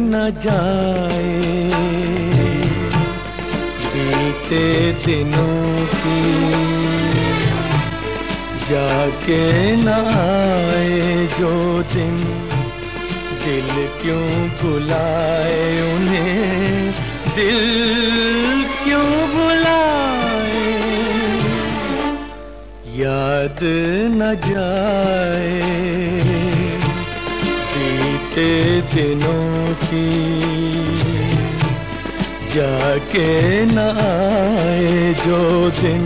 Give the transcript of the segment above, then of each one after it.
न जाए। बीते दिनों की जाके न आए जो दिन, दिल क्यों बुलाए उन्हें, दिल क्यों बुलाए? याद न जाए। बीते दिनों की जाके न आए जो दिन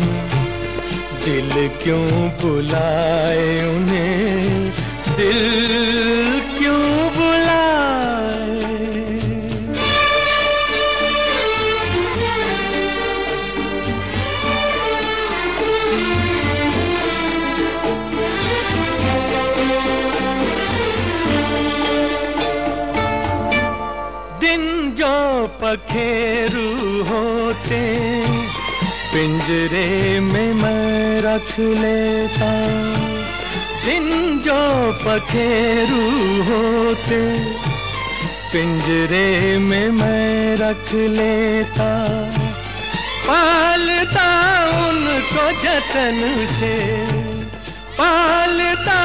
दिल क्यों बुलाए उन्हें दिल दिन जो पखेरु होते, पिंजरे में मैं रख लेता। दिन जो पखेरु होते, पिंजरे में मैं रख लेता। पालता उनको जतन से, पालता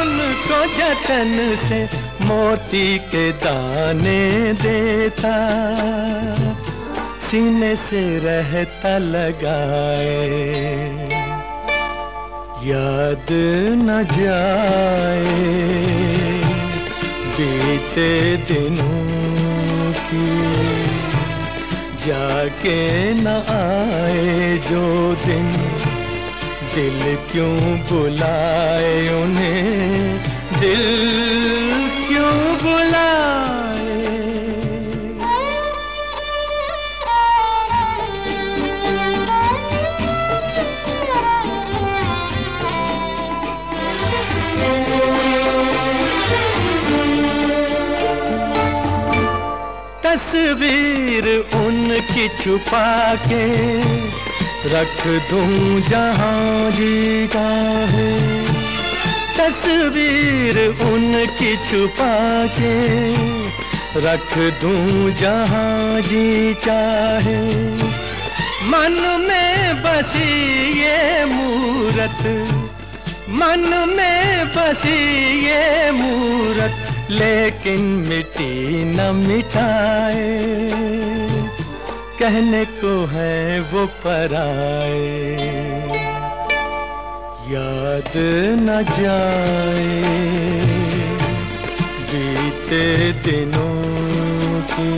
उनको जतन से मोती के दाने देता, सीने से रहता लगाए। याद न जाए बीते दिनों की, जाके न आए जो दिन, दिल क्यों बुलाए उन्हें, दिल तस्वीर उनकी छुपा के रख दूँ जहाँ जी चाहे तस्वीर उनकी छुपा के रख दूँ जहाँ जी चाहे मन में बसी ये मूरत, मन में बसी ये मूरत लेकिन मिट्टी न मिटाए कहने को है वो पराए। याद न जाए। बीते दिनों की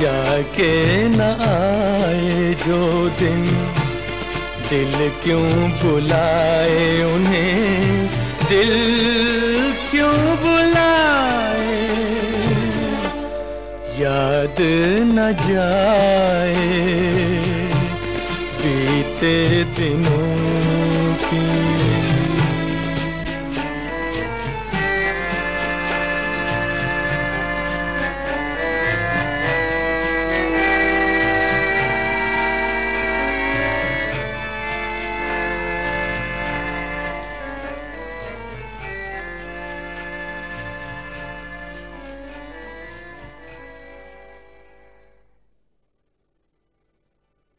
जाके न आए जो दिन दिल क्यों बुलाए उन्हें। जाए। बीते दिनों की